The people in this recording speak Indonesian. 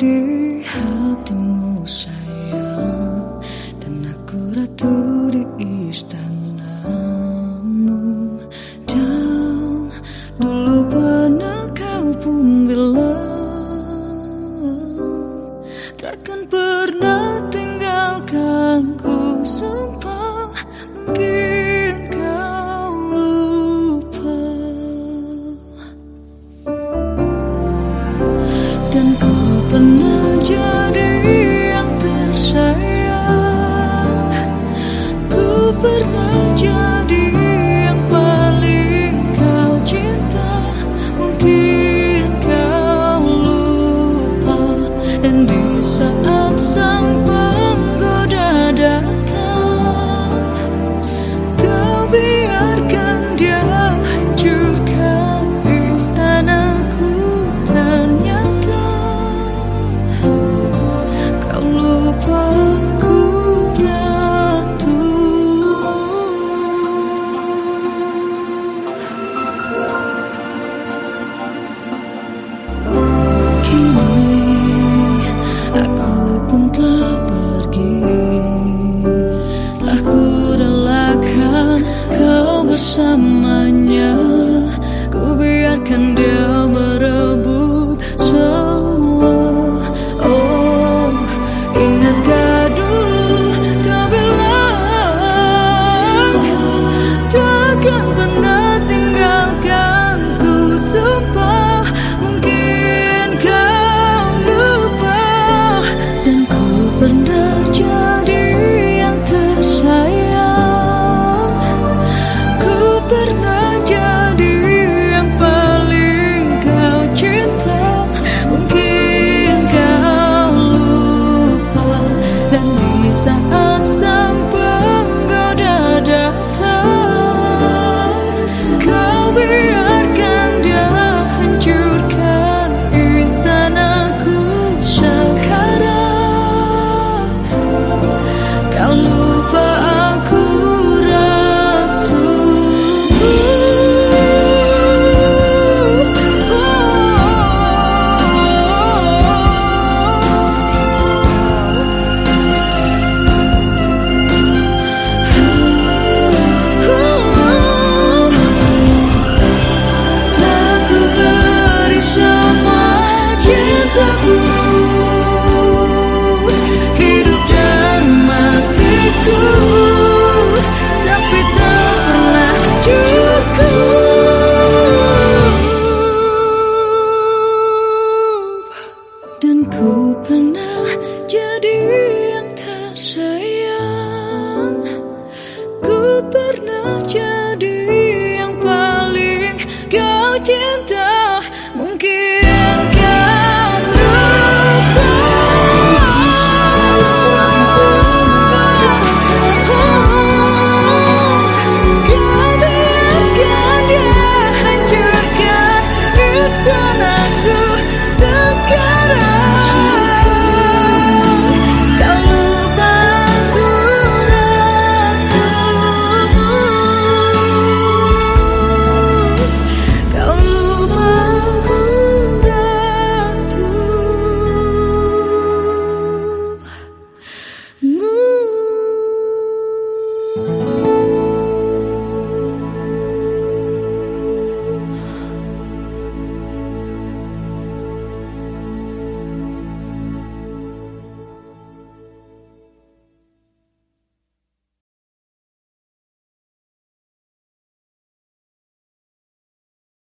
di hatimu sayang. Dan aku ratu di istana. Mungkin kau lupa Dan di saat sang outside. open